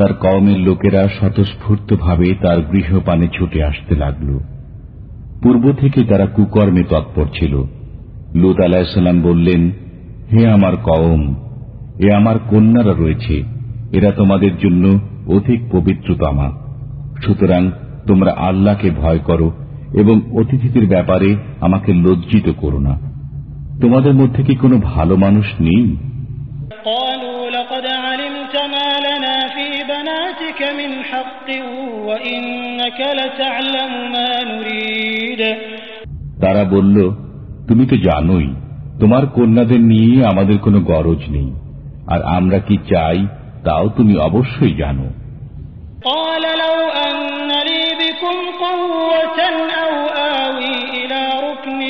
তার কওমের লোকেরা স্বতঃস্ফূর্তভাবে তার গৃহপানে ছুটে আসতে লাগল পূর্ব থেকে তারা কুকর্মে তৎপর ছিল লুত আলাহিসাল্লাম বললেন হে আমার কওম এ আমার কন্যারা রয়েছে এরা তোমাদের জন্য অধিক পবিত্রতমা সুতরাং তোমরা আল্লাহকে ভয় করো এবং অতিথিদের ব্যাপারে আমাকে লজ্জিত করো না তোমাদের মধ্যে কি কোনো ভালো মানুষ নেই قالوا لقد علمت ما لنا في بناتك من حق وإنك لتعلم ما نريد তারা বলল তুমি তো জানোই তোমার কন্যাদের নিয়ে আমাদের কোনো গরজ নেই আর আমরা কি চাই তাও তুমি অবশ্যই জানো قال لو أن لي بكم قوة أو آوي إلى ركن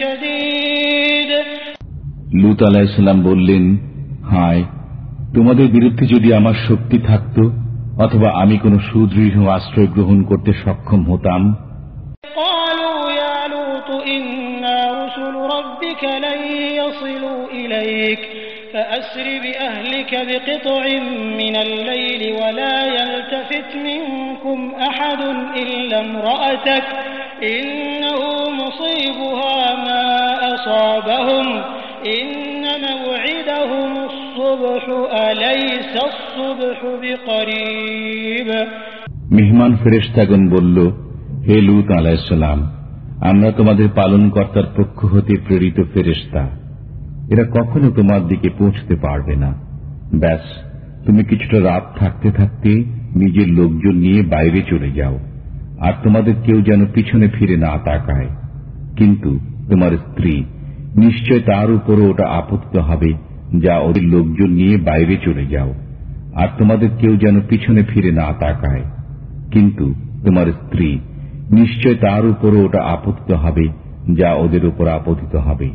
شديد লুত আলাহিসাল্লাম বললেন হায় তোমাদের বিরুদ্ধে যদি আমার শক্তি থাকত অথবা আমি কোনো সুদৃঢ় আশ্রয় গ্রহণ করতে সক্ষম হতাম قالوا يا لوط إنا رسل ربك لن يصلوا إليك فأسر بأهلك بقطع من الليل ولا يلتفت منكم أحد إلا امرأتك إنه مصيبها ما أصابهم إن موعدهم মেহমান ফেরেশতাগণ বলল, হে লুত আলাহিসাল্লাম আমরা তোমাদের পালনকর্তার পক্ষ হতে প্রেরিত ফেরেশতা। এরা কখনো তোমার দিকে পৌঁছতে পারবে না। ব্যাস, তুমি কিছুটা রাত থাকতে থাকতে নিজের লোকজন নিয়ে বাইরে চলে যাও, আর তোমাদের কেউ যেন পিছনে ফিরে না তাকায়। কিন্তু তোমার স্ত্রী, নিশ্চয় তার উপরও ওটা আপত্ত হবে যা ওদের লোকজন নিয়ে বাইরে চলে যাও। আর তোমাদের কেউ যেন পিছনে ফিরে না তাকায়। কিন্তু তোমার স্ত্রী নিশ্চয় তার উপরও ওটা আপত্তিত হবে, যা ওদের উপর আপতিত হবে।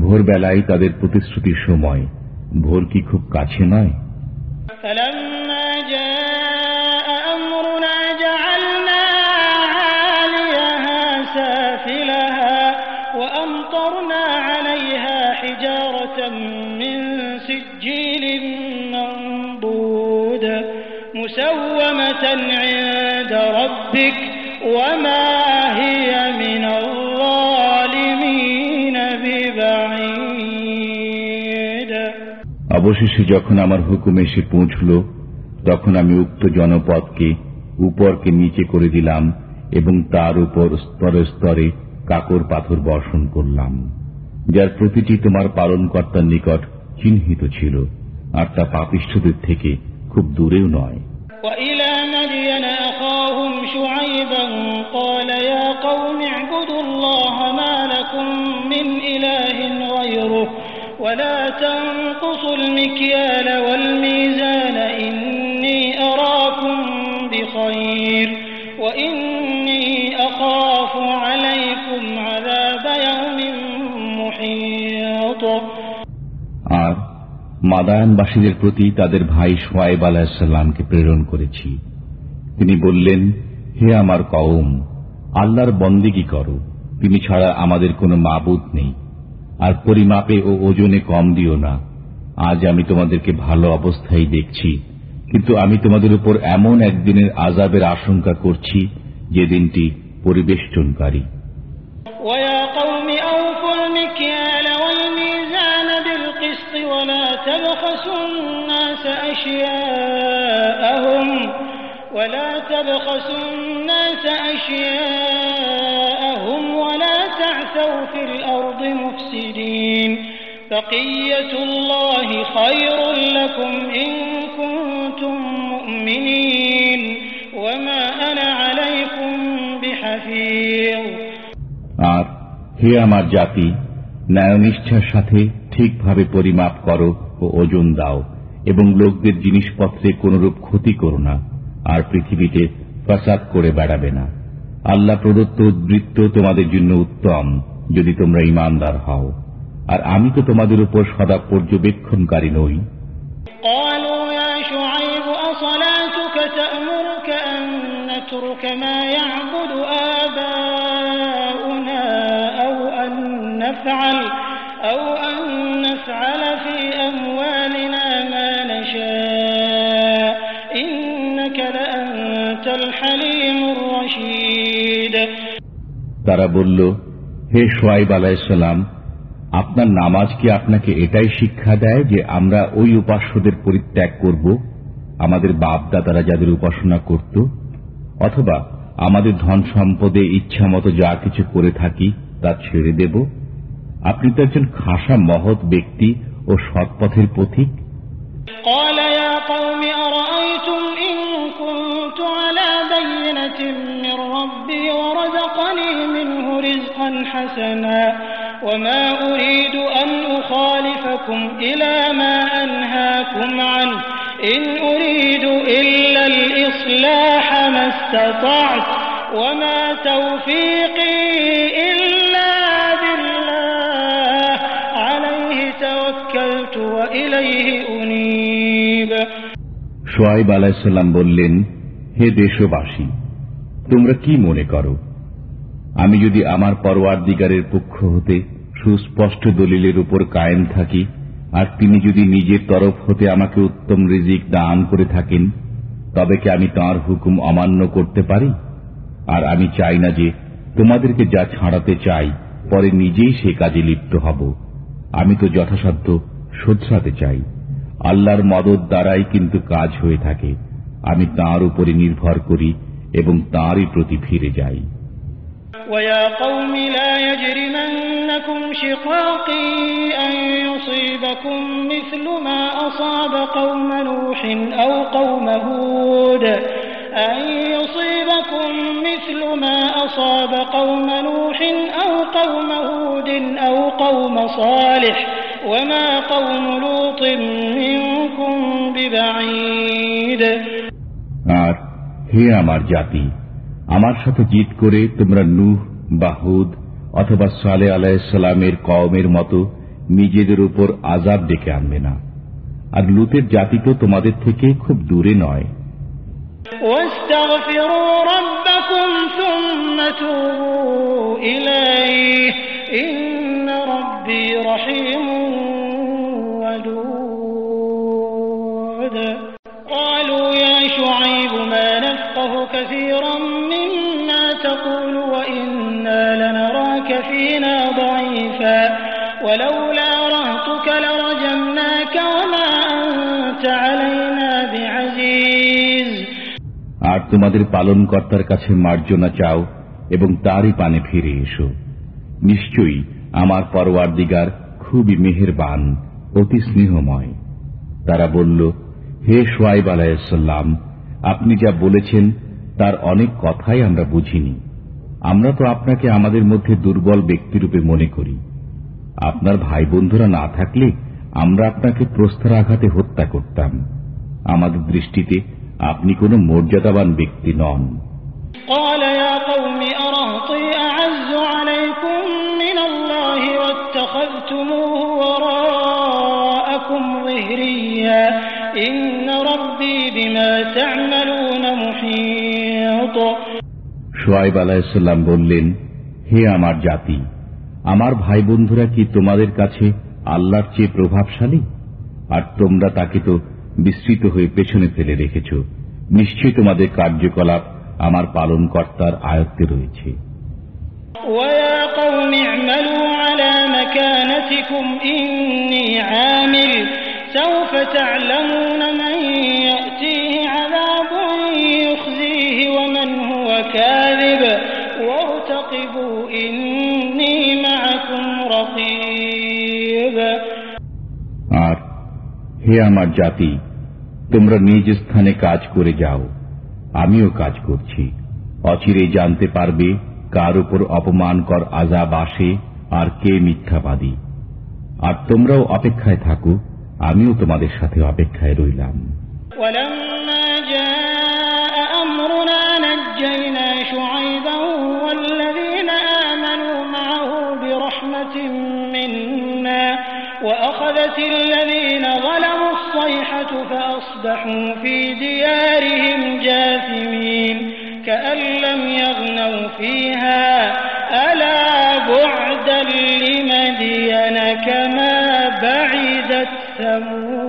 ভোরবেলায় তাদের প্রতিশ্রুতির সময়। ভোর কি খুব কাছে নয়? عند ربك وما هي من الظالمين ببعيد অবশেষে যখন আমার হুকুম এসে পৌঁছল তখন আমি উক্ত জনপদকে উপরকে নিচে করে দিলাম এবং তার উপর স্তরে স্তরে কাকর পাথর বর্ষণ করলাম যার প্রতিটি তোমার পালনকর্তার নিকট চিহ্নিত ছিল আর তা পাপিষ্ঠদের থেকে খুব দূরেও নয় وإلى مدين أخاهم شعيبا قال يا قوم اعبدوا الله ما لكم من إله غيره ولا تنقصوا المكيال والميزان إني أراكم بخير وإني أخاف عليكم عذاب يوم محيط আর মাদায়ানবাসীদের প্রতি তাদের ভাই সোয়াইব আলাহিসাল্লামকে প্রেরণ করেছি তিনি বললেন হে আমার কওম আল্লাহর বন্দিগি করো তিনি ছাড়া আমাদের কোনো মাবুদ নেই আর পরিমাপে ও ওজনে কম দিও না আজ আমি তোমাদেরকে ভালো অবস্থায় দেখছি কিন্তু আমি তোমাদের উপর এমন একদিনের আজাবের আশঙ্কা করছি যে দিনটি পরিবেষ্টনকারী ويا قوم أوفوا المكيال والميزان بالقسط ولا تبخسوا الناس أشياءهم ولا تبخسوا الناس أشياءهم ولا تعثوا في الأرض مفسدين بقية الله خير لكم إن كنتم مؤمنين وما أنا عليكم بحفيظ আর হে আমার জাতি ন্যায়নিষ্ঠার সাথে ঠিকভাবে পরিমাপ করো ও ওজন দাও এবং লোকদের জিনিসপত্রে কোনরূপ ক্ষতি করো না আর পৃথিবীতে ফাসাদ করে বেড়াবে না আল্লাহ প্রদত্ত উদ্বৃত্ত তোমাদের জন্য উত্তম যদি তোমরা ইমানদার হও আর আমি তো তোমাদের উপর সদা পর্যবেক্ষণকারী নই قالوا يا شعيب أصلاتك تأمرك أن نترك ما يعبد آباؤنا أو أن نفعل أو أن نفعل في তারা বলল হে সোয়াইব আলাইসাল্লাম আপনার নামাজ কি আপনাকে এটাই শিক্ষা দেয় যে আমরা ওই উপাস্যদের পরিত্যাগ করব আমাদের বাপ দাদারা যাদের উপাসনা করত অথবা আমাদের ধন সম্পদে ইচ্ছা মতো যা কিছু করে থাকি তা ছেড়ে দেব আপনি তো একজন খাসা মহৎ ব্যক্তি ও সৎপথের পথিক قال يا قوم أرأيتم إن كنت على بينة من ربي ورزقني منه رزقا حسنا وما أريد أن أخالفكم إلى ما أنهاكم عنه إن أريد إلا الإصلاح ما استطعت وما توفيقي إلا بالله عليه توكلت وإليه أنيب সোয়াইব আলাইসাল্লাম বললেন হে দেশবাসী তোমরা কি মনে করো আমি যদি আমার পরওয়ার দিগারের পক্ষ হতে সুস্পষ্ট দলিলের উপর কায়েম থাকি, আর তিনি যদি নিজের তরফ হতে আমাকে উত্তম রিজিক দান করে থাকেন, তবে কি আমি তাঁর হুকুম অমান্য করতে পারি? আর আমি চাই না যে তোমাদেরকে যা ছাড়াতে চাই, পরে নিজেই সে কাজে লিপ্ত হব। আমি তো যথাসাধ্য শোধরাতে চাই। আল্লাহর মদত দ্বারাই কিন্তু কাজ হয়ে থাকে। আমি তাঁর উপরে নির্ভর করি এবং তাঁরই প্রতি ফিরে যাই। ويا قوم لا يجرمنكم شقاقي أن يصيبكم مثل ما أصاب قوم نوح أو قوم هود أن يصيبكم مثل ما أصاب قوم نوح أو قوم هود أو قوم صالح وما قوم لوط منكم ببعيد আর হে আমার জাতি আমার সাথে জিত করে তোমরা নূহ বা হুদ অথবা সালে আলাইসালামের কওমের মতো নিজেদের উপর আজাব ডেকে আনবে না। আর লুতের জাতি তো তোমাদের থেকে খুব দূরে নয়। আর তোমাদের পালনকর্তার কাছে মার্জনা চাও এবং তারই পানে ফিরে এসো। নিশ্চয়ই আমার পরওয়ার দিগার খুবই মেহেরবান, অতি স্নেহময়। তারা বলল, হে সোয়াইব আলাইসাল্লাম আপনি যা বলেছেন তার অনেক কথাই আমরা বুঝিনি। আমরা তো আপনাকে আমাদের মধ্যে দুর্বল ব্যক্তিরূপে মনে করি। আপনার ভাই বন্ধুরা না থাকলে আমরা আপনাকে প্রস্তার আঘাতে হত্যা করতাম। আমাদের দৃষ্টিতে আপনি কোন মর্যাদাবান ব্যক্তি নন। সোয়াইব আলাহাম বললেন হে আমার জাতি আমার ভাই বন্ধুরা কি তোমাদের কাছে আল্লাহর চেয়ে প্রভাবশালী আর তোমরা তাকে তো বিস্তৃত হয়ে পেছনে ফেলে রেখেছ নিশ্চয়ই তোমাদের কার্যকলাপ আমার পালন কর্তার আয়ত্তে রয়েছে ويا قوم اعملوا على مكانتكم إني عامل سوف تعلمون من يأتيه عذاب يخزيه ومن هو كاذب হে আমার জাতি, তোমরা নিজ স্থানে কাজ করে যাও, আমিও কাজ করছি। অচিরে জানতে পারবে কার উপর অপমানকর আজাব আসে আর কে মিথ্যাবাদী। আর তোমরাও অপেক্ষায় থাকো, আমিও তোমাদের সাথে অপেক্ষায় রইলাম। وأخذت الذين فأصبحوا في ديارهم جاثمين كأن لم يغنوا فيها ألا بعدا لمدين كما بعدت ثمود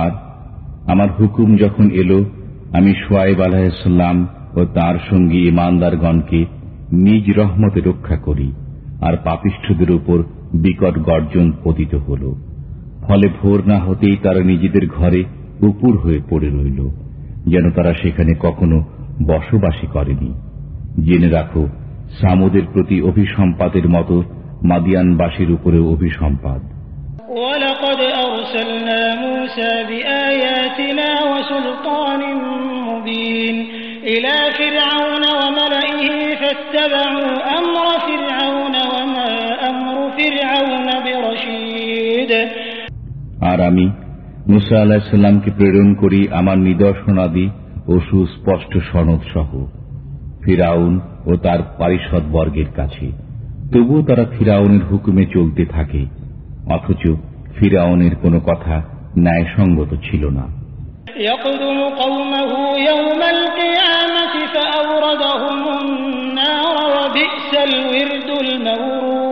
আর আমার হুকুম যখন এলো আমি সোয়াইব আলাহিসাল্লাম ও তার সঙ্গী ইমানদারগণকে নিজ রহমতে রক্ষা করি আর পাপিষ্ঠদের উপর বিকট গর্জন পতিত হল ফলে ভোর না হতেই তারা নিজেদের ঘরে উপুর হয়ে পড়ে রইল, যেন তারা সেখানে কখনো বসবাসই করেনি। জেনে রাখো, সামুদের প্রতি অভিসম্পাদের মতো মাদিয়ানবাসীর উপরে অভিসম্পাদ ফিরআউন আর আমি মুসা আলাহিসাল্লামকে প্রেরণ করি আমার নিদর্শনাদি ও সুস্পষ্ট সনদ সহ ফিরাউন ও তার পারিষদ বর্গের কাছে তবুও তারা ফিরাউনের হুকুমে চলতে থাকে অথচ ফিরাউনের কোনো কথা ন্যায়সঙ্গত ছিল না يقدم قومه يوم القيامة فأوردهم النار وبئس الورد المورود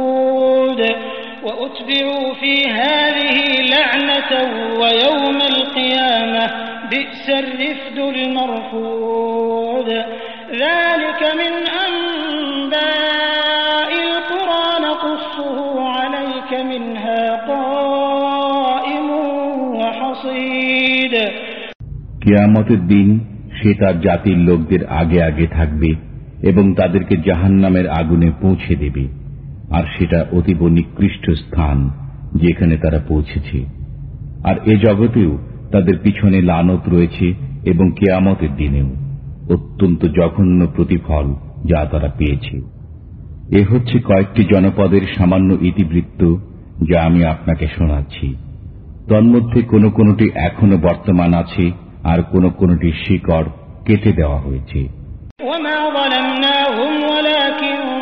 কেয়ামতের দিন সে তার জাতির লোকদের আগে আগে থাকবে এবং তাদেরকে জাহান্নামের আগুনে পৌঁছে দেবে। আর সেটা অতীব নিকৃষ্ট স্থান যেখানে তারা পৌঁছেছে আর এ জগতেও তাদের পিছনে লানত রয়েছে এবং কেয়ামতের দিনেও অত্যন্ত জঘন্য প্রতিফল যা তারা পেয়েছে এ হচ্ছে কয়েকটি জনপদের সামান্য ইতিবৃত্ত যা আমি আপনাকে শোনাচ্ছি তন্মধ্যে কোন কোনটি এখনো বর্তমান আছে আর কোন কোনটি শিকড় কেটে দেওয়া হয়েছে وما ظلمناهم ولكن ظلموا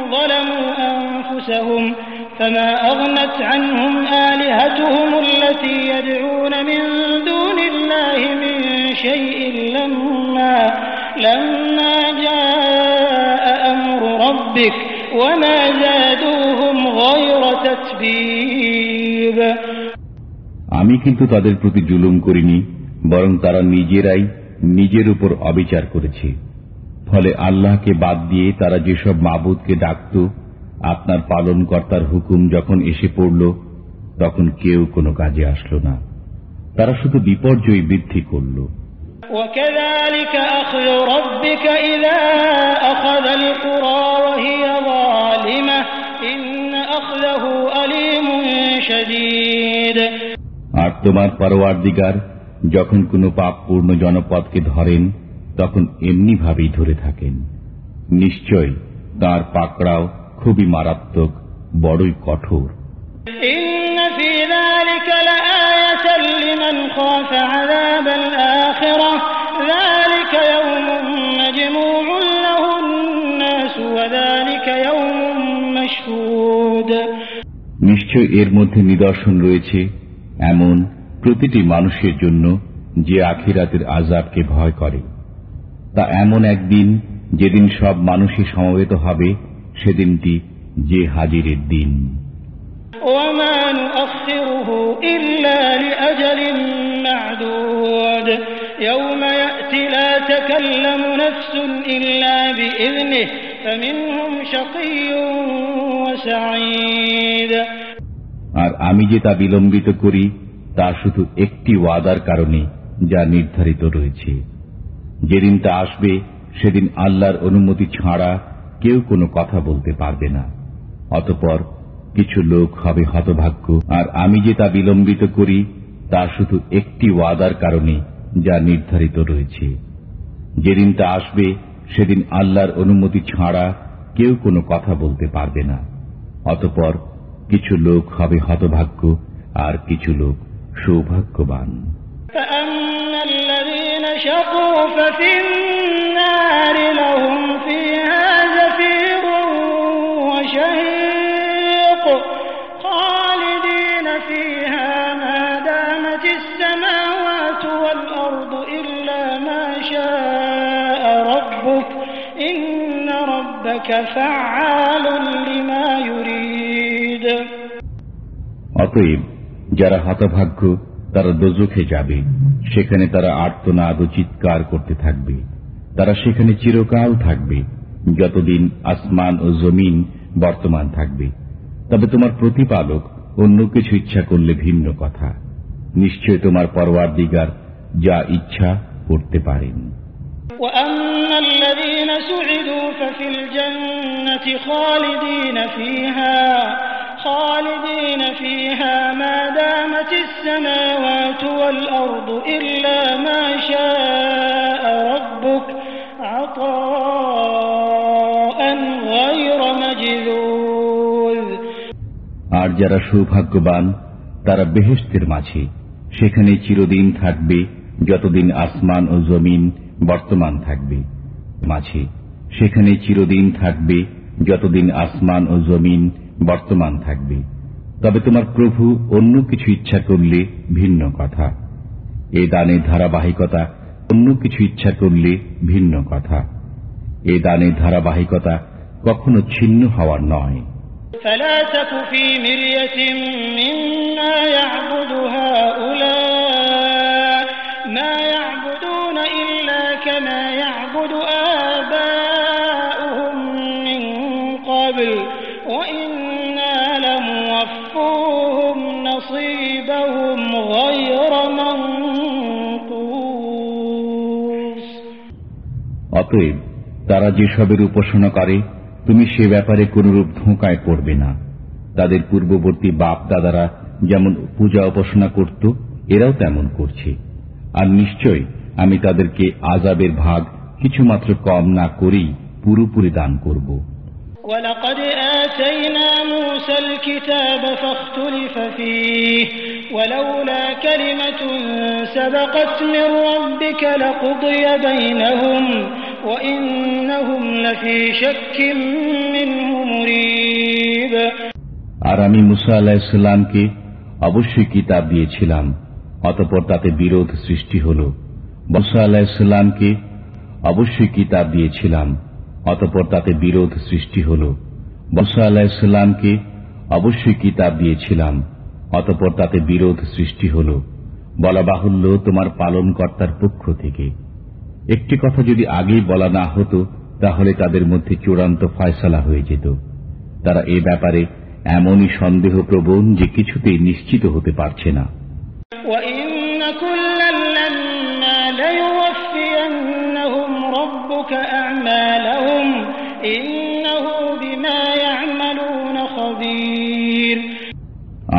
أنفسهم فما أغنت عنهم آلهتهم التي يدعون من دون الله من شيء لما لما جاء أمر ربك وما زادوهم غير تتبيب আমি কিন্তু তাদের প্রতি জুলুম করিনি বরং তারা নিজেরাই নিজের উপর অবিচার করেছে ফলে আল্লাহকে বাদ দিয়ে তারা যেসব মাবুদকে ডাকত আপনার পালনকর্তার হুকুম যখন এসে পড়ল তখন কেউ কোনো কাজে আসলো না তারা শুধু বিপর্যয় বৃদ্ধি করল وكذلك أخذ ربك إذا أخذ القرى وهي ظالمة إن أخذه أليم شديد আর তোমার পরওয়ারদিগার যখন কোনো পাপপূর্ণ জনপদকে ধরেন তখন এমনি ভাবেই ধরে থাকেন নিশ্চয় তার পাকড়াও খুবই মারাত্মক বড়ই কঠোর। নিশ্চয় এর মধ্যে নিদর্শন রয়েছে এমন প্রতিটি মানুষের জন্য যে আখিরাতের আজাবকে ভয় করে। তা এমন একদিন যেদিন সব মানুষই সমবেত হবে সেদিনটি যে হাজিরের দিন وما نؤخره إلا لأجل معدود يوم يأتي لا تكلم نفس إلا بإذنه فمنهم شقي وسعيد আর আমি যে তা বিলম্বিত করি তা শুধু একটি ওয়াদার কারণে যা নির্ধারিত রয়েছে যেদিন তা আসবে সেদিন আল্লাহর অনুমতি ছাড়া কেউ কোনো কথা বলতে পারবে না অতপর কিছু লোক হবে হতভাগ্য আর আমি যে তা বিলম্বিত করি তা শুধু একটি ওয়াদার কারণে যা নির্ধারিত রয়েছে যেদিন তা আসবে সেদিন আল্লাহর অনুমতি ছাড়া কেউ কোনো কথা বলতে পারবে না অতপর কিছু লোক হবে হতভাগ্য আর কিছু লোক সৌভাগ্যবান فأما الذين شقوا ففي النار لهم অতএব যারা হতভাগ্য তারা দোজখে যাবে। সেখানে তারা আর্তনাদ চিৎকার করতে থাকবে। তারা সেখানে চিরকাল থাকবে যতদিন আসমান ও জমিন বর্তমান থাকবে। তবে তোমার প্রতিপালক অন্য কিছু ইচ্ছা করলে ভিন্ন কথা। নিশ্চয় তোমার পরওয়ার দিগার যা ইচ্ছা করতে পারেন। سعدوا ففي الجنة خالدين فيها خالدين فيها ما دامت السماوات والأرض إلا ما شاء ربك عطاء غير مجذوذ আর যারা সৌভাগ্যবান তারা বেহেস্তের মাঝে সেখানে চিরদিন থাকবে যতদিন আসমান ও জমিন বর্তমান থাকবে মাঝে সেখানে চিরদিন থাকবে যতদিন আসমান ও জমিন বর্তমান থাকবে তবে তোমার প্রভু অন্য কিছু ইচ্ছা করলে ভিন্ন কথা এ দানের ধারাবাহিকতা অন্য কিছু ইচ্ছা করলে ভিন্ন কথা এ দানের ধারাবাহিকতা কখনো ছিন্ন হওয়ার নয় فلا تك في مرية مما يعبد هؤلاء অতএব তারা যেসবের উপাসনা করে তুমি সে ব্যাপারে কোনরূপ ধোঁকায় পড়বে না তাদের পূর্ববর্তী বাপ দাদারা যেমন পূজা উপাসনা করত এরাও তেমন করছে আর নিশ্চয় আমি তাদেরকে আজাবের ভাগ কিছুমাত্র কম না করেই পুরোপুরি দান করব ولقد آتينا موسى الكتاب فاختلف فيه ولولا كلمة سبقت من ربك لقضي بينهم আর আমি মুসা আলাহিসাল্লামকে অবশ্যই কিতাব দিয়েছিলাম, অতপর তাতে বিরোধ সৃষ্টি হল। মুসা আলাহিসাল্লামকে অবশ্যই কিতাব দিয়েছিলাম, অতপর তাতে বিরোধ সৃষ্টি হল। মুসা ইসলামকে অবশ্যই কিতাব দিয়েছিলাম, অতপর তাতে বিরোধ সৃষ্টি হল। বলা বাহুল্য তোমার পালনকর্তার পক্ষ থেকে। একটি কথা যদি আগেই বলা না হতো তাহলে তাদের মধ্যে চূড়ান্ত ফয়সলা হয়ে যেত। তারা এ ব্যাপারে এমনই সন্দেহ প্রবণ যে কিছুতেই নিশ্চিত হতে পারছে না।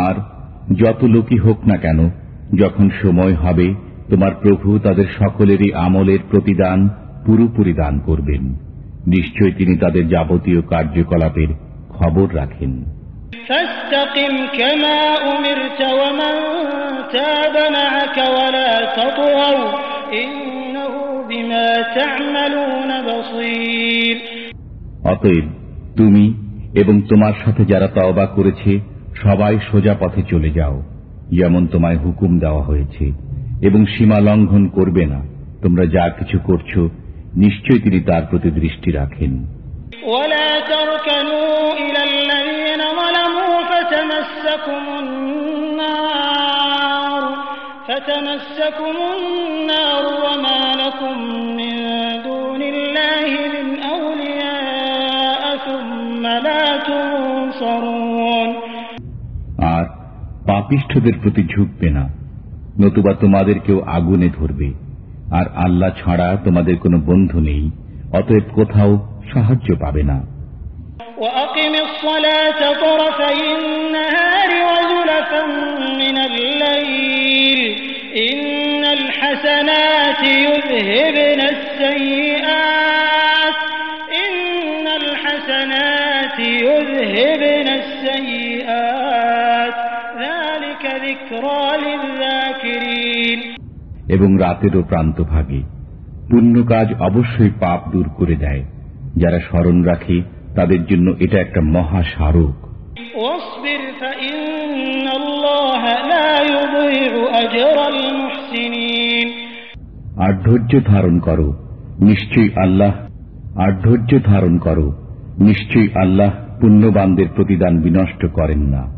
আর যত লোকই হোক না কেন যখন সময় হবে তোমার প্রভু তাদের সকলেরই আমলের প্রতিদান পুরোপুরি দান করবেন। নিশ্চয় তিনি তাদের যাবতীয় কার্যকলাপের খবর রাখেন। অতএব তুমি এবং তোমার সাথে যারা তওবা করেছে সবাই সোজা পথে চলে যাও। যেমন তোমায় হুকুম দেওয়া হয়েছে। এবং সীমা লঙ্ঘন করবে না। তোমরা যা কিছু করছ নিশ্চয় তিনি তার প্রতি দৃষ্টি রাখেন। আর পাপিষ্ঠদের প্রতি ঝুঁকবে না। নতুবা তোমাদেরকেও আগুনে ধরবে। আর আল্লাহ ছাড়া তোমাদের কোনো বন্ধু নেই, অতএব কোথাও সাহায্য পাবে না। ইন্নাল হাসানাতি ইউযহিবনা আস এবং রাতেরও প্রান্ত ভাগে পুণ্য কাজ অবশ্যই পাপ দূর করে দেয়। যারা স্মরণ রাখে তাদের জন্য এটা একটা মহা স্মারক আর ধৈর্য ধারণ করো নিশ্চয়ই আল্লাহ আর ধৈর্য ধারণ করো নিশ্চয়ই আল্লাহ পুণ্যবানদের প্রতিদান বিনষ্ট করেন না।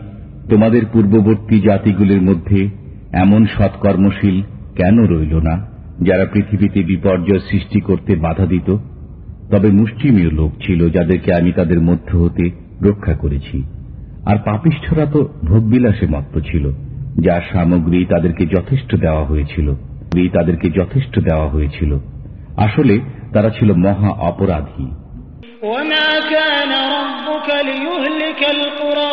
তোমাদের পূর্ববর্তী জাতিগুলির মধ্যে এমন সৎকর্মশীল কেন রইল না যারা পৃথিবীতে বিপর্যয় সৃষ্টি করতে বাধা দিত তবে মুষ্টিমীয় লোক ছিল যাদেরকে আমি তাদের মধ্য হতে রক্ষা করেছি আর পাপিষ্ঠরা তো ভোগবিলাসে মত্ত ছিল যার সামগ্রী তাদেরকে যথেষ্ট দেওয়া হয়েছিল তাদেরকে যথেষ্ট দেওয়া হয়েছিল আসলে তারা ছিল মহা অপরাধী وما كان ربك ليهلك القرى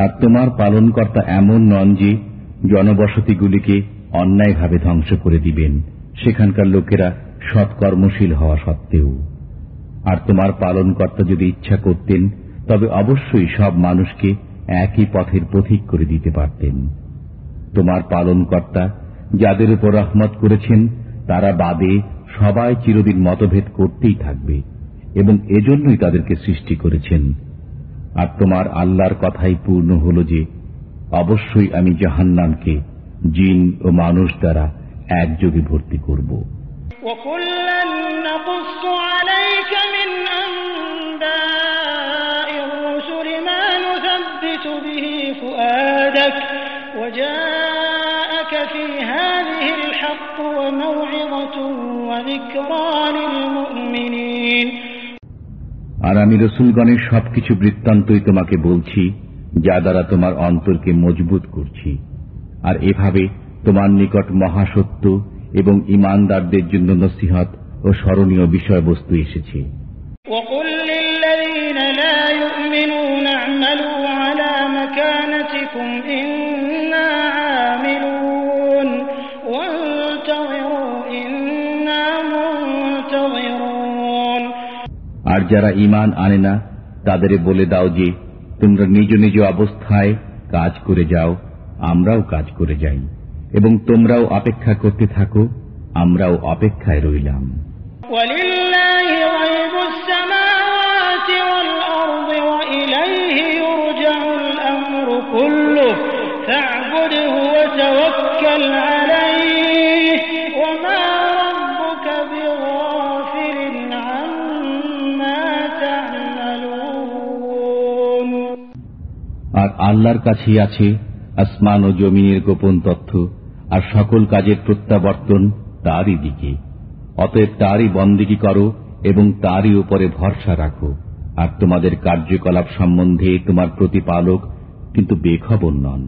আর তোমার পালনকর্তা এমন নন যে জনবসতিগুলিকে অন্যায়ভাবে ধ্বংস করে দিবেন। সেখানকার লোকেরা সৎকর্মশীল হওয়া সত্ত্বেও। আর তোমার পালনকর্তা যদি ইচ্ছা করতেন, তবে অবশ্যই সব মানুষকে একই পথের পথিক করে দিতে পারতেন। তোমার পালনকর্তা যাদের উপর রহমত করেছেন, তারা বাদে সবাই চিরদিন মতভেদ করতেই থাকবে এবং এজন্যই তাদেরকে সৃষ্টি করেছেন। আর তোমার আল্লাহর কথাই পূর্ণ হল যে অবশ্যই আমি জাহান্নামকে জিন ও মানুষ দ্বারা একযোগে ভর্তি করব وكلا نقص عليك من أنباء الرسل ما نثبت به فؤادك وجاءك في هذه الحق وموعظة وذكرى للمؤمنين আর আমি রসুলগণের সবকিছু বৃত্তান্তই তোমাকে বলছি যা দ্বারা তোমার অন্তরকে মজবুত করছি আর এভাবে তোমার নিকট মহাসত্য এবং ইমানদারদের জন্য নসিহত ও স্মরণীয় বিষয়বস্তু এসেছে وقل যারা ইমান আনে না তাদের বলে দাও যে, তোমরা নিজ নিজ অবস্থায় কাজ করে যাও, আমরাও কাজ করে যাই। এবং তোমরাও অপেক্ষা করতে থাকো, আমরাও অপেক্ষায় রইলাম। আল্লাহর কাছেই আছে আসমান ও জমিনের গোপন তথ্য, আর সকল কাজের প্রত্যাবর্তন তারই দিকে। অতএব তারই বন্দিগি করো এবং তারই উপরে ভরসা রাখো। আর তোমাদের কার্যকলাপ সম্বন্ধে তোমার প্রতিপালক কিন্তু বেখবর নন।